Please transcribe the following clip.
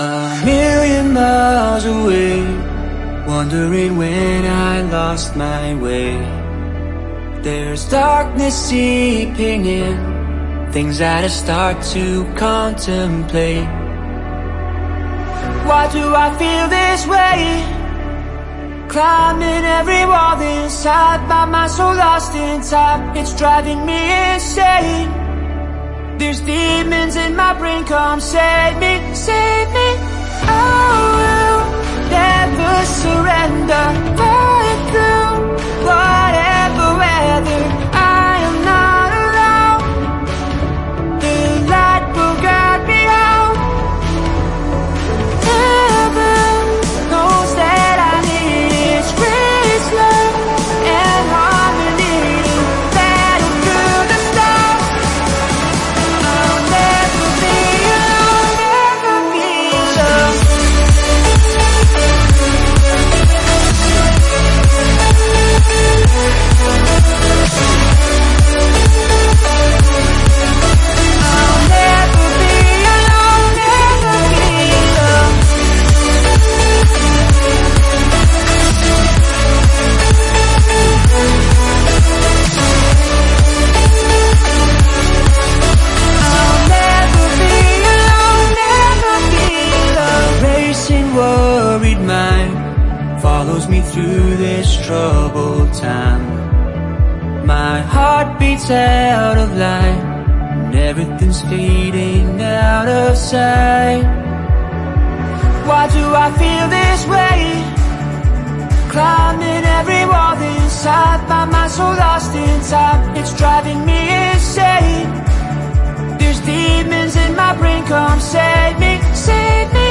A million miles away, wondering when I lost my way. There's darkness seeping in, things that I start to contemplate. Why do I feel this way? Climbing every wall inside My mind so lost in time It's driving me insane There's demons in my brain Come save me, save me I will never surrender Racing worried mind follows me through this troubled time. My heart beats out of line, and everything's fading out of sight. Why do I feel this way? Climbing every wall inside My mind so lost in time It's driving me insane There's demons in my brain Come save me, save me